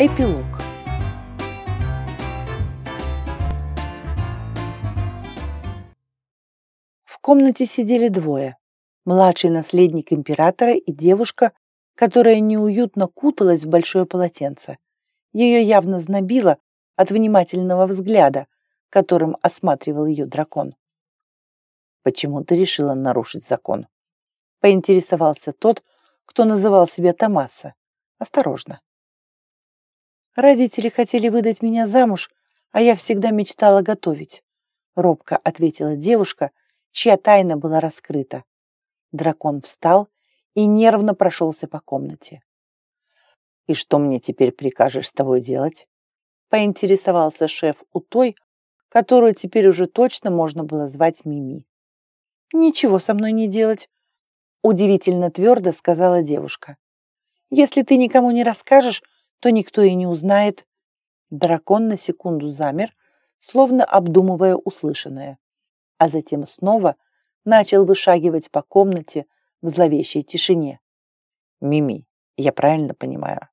Эпилог В комнате сидели двое. Младший наследник императора и девушка, которая неуютно куталась в большое полотенце. Ее явно знобило от внимательного взгляда, которым осматривал ее дракон. «Почему ты решила нарушить закон?» Поинтересовался тот, кто называл себя Томаса. Осторожно. «Родители хотели выдать меня замуж, а я всегда мечтала готовить», робко ответила девушка, чья тайна была раскрыта. Дракон встал и нервно прошелся по комнате. «И что мне теперь прикажешь с тобой делать?» поинтересовался шеф у той, которую теперь уже точно можно было звать Мими. «Ничего со мной не делать», — удивительно твердо сказала девушка. «Если ты никому не расскажешь, то никто и не узнает». Дракон на секунду замер, словно обдумывая услышанное, а затем снова начал вышагивать по комнате в зловещей тишине. «Мими, я правильно понимаю?»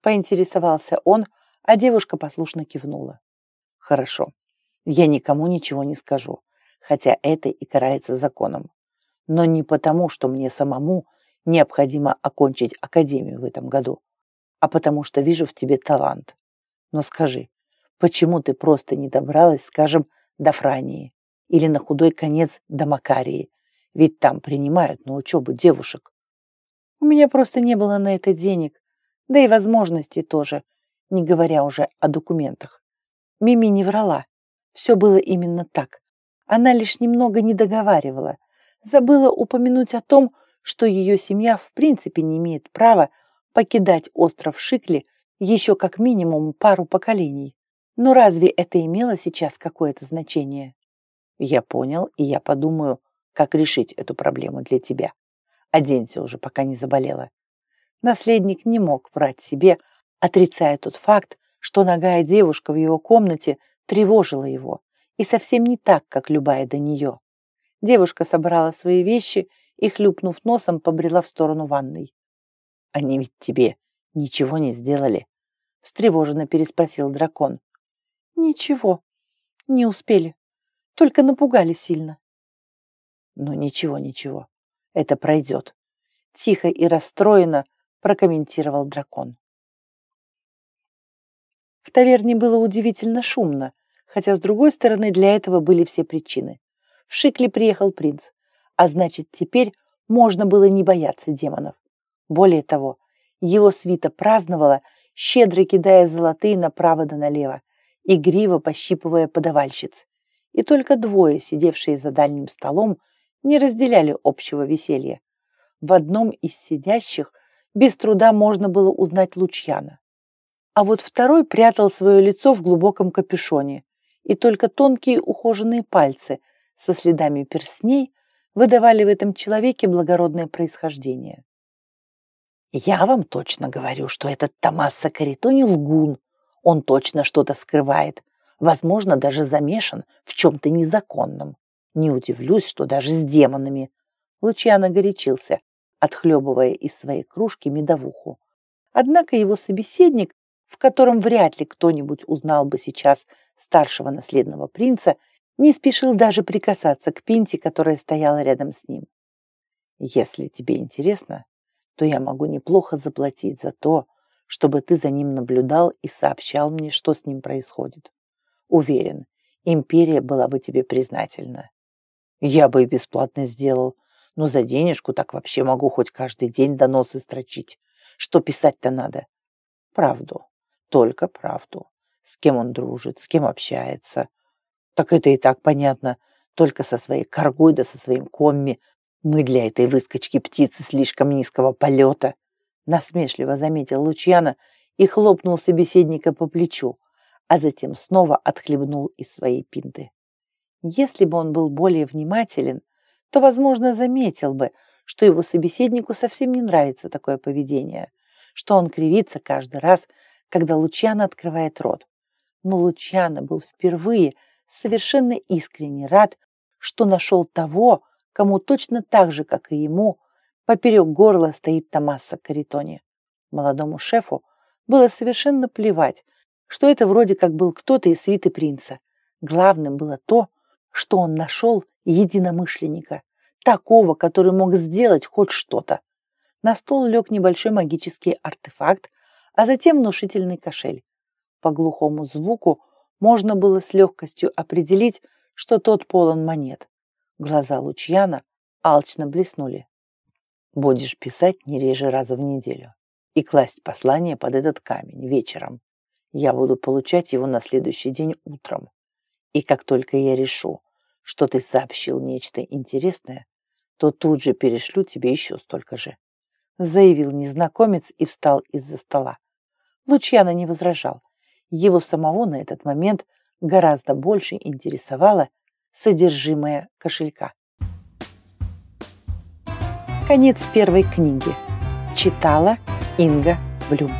Поинтересовался он, а девушка послушно кивнула. «Хорошо, я никому ничего не скажу, хотя это и карается законом. Но не потому, что мне самому необходимо окончить академию в этом году, а потому что вижу в тебе талант. Но скажи, почему ты просто не добралась, скажем, до Франии или на худой конец до Макарии? Ведь там принимают на учебу девушек. У меня просто не было на это денег, да и возможностей тоже, не говоря уже о документах. Мими не врала. Все было именно так. Она лишь немного не договаривала. Забыла упомянуть о том, что ее семья в принципе не имеет права покидать остров Шикли еще как минимум пару поколений. Но разве это имело сейчас какое-то значение? Я понял, и я подумаю, как решить эту проблему для тебя. Оденься уже, пока не заболела. Наследник не мог врать себе, отрицая тот факт, что ногая девушка в его комнате тревожила его, и совсем не так, как любая до нее. Девушка собрала свои вещи и, хлюпнув носом, побрела в сторону ванной. «Они ведь тебе ничего не сделали?» — встревоженно переспросил дракон. «Ничего, не успели, только напугали сильно». «Ну ничего, ничего, это пройдет», — тихо и расстроенно прокомментировал дракон. В таверне было удивительно шумно, хотя, с другой стороны, для этого были все причины. В Шикли приехал принц, а значит, теперь можно было не бояться демонов. Более того, его свита праздновала, щедро кидая золотые направо да налево, игриво пощипывая подавальщиц. И только двое, сидевшие за дальним столом, не разделяли общего веселья. В одном из сидящих без труда можно было узнать Лучьяна а вот второй прятал свое лицо в глубоком капюшоне, и только тонкие ухоженные пальцы со следами перстней выдавали в этом человеке благородное происхождение. «Я вам точно говорю, что этот Томас Каритони лгун. Он точно что-то скрывает, возможно, даже замешан в чем-то незаконном. Не удивлюсь, что даже с демонами». Лучьяно горячился, отхлебывая из своей кружки медовуху. Однако его собеседник в котором вряд ли кто-нибудь узнал бы сейчас старшего наследного принца, не спешил даже прикасаться к Пинте, которая стояла рядом с ним. «Если тебе интересно, то я могу неплохо заплатить за то, чтобы ты за ним наблюдал и сообщал мне, что с ним происходит. Уверен, империя была бы тебе признательна. Я бы и бесплатно сделал, но за денежку так вообще могу хоть каждый день доносы строчить. Что писать-то надо? Правду только правду. С кем он дружит, с кем общается. Так это и так понятно. Только со своей коргой да со своим комми. Мы для этой выскочки птицы слишком низкого полета. Насмешливо заметил Лучьяна и хлопнул собеседника по плечу, а затем снова отхлебнул из своей пинты. Если бы он был более внимателен, то, возможно, заметил бы, что его собеседнику совсем не нравится такое поведение, что он кривится каждый раз, когда Лучьяна открывает рот. Но Лучьяна был впервые совершенно искренне рад, что нашел того, кому точно так же, как и ему, поперек горла стоит Томаса Каритони. Молодому шефу было совершенно плевать, что это вроде как был кто-то из свиты принца. Главным было то, что он нашел единомышленника, такого, который мог сделать хоть что-то. На стол лег небольшой магический артефакт, а затем внушительный кошель. По глухому звуку можно было с легкостью определить, что тот полон монет. Глаза Лучьяна алчно блеснули. «Будешь писать не реже раза в неделю и класть послание под этот камень вечером. Я буду получать его на следующий день утром. И как только я решу, что ты сообщил нечто интересное, то тут же перешлю тебе еще столько же», заявил незнакомец и встал из-за стола. Лучьяна не возражал. Его самого на этот момент гораздо больше интересовало содержимое кошелька. Конец первой книги. Читала Инга Блюм.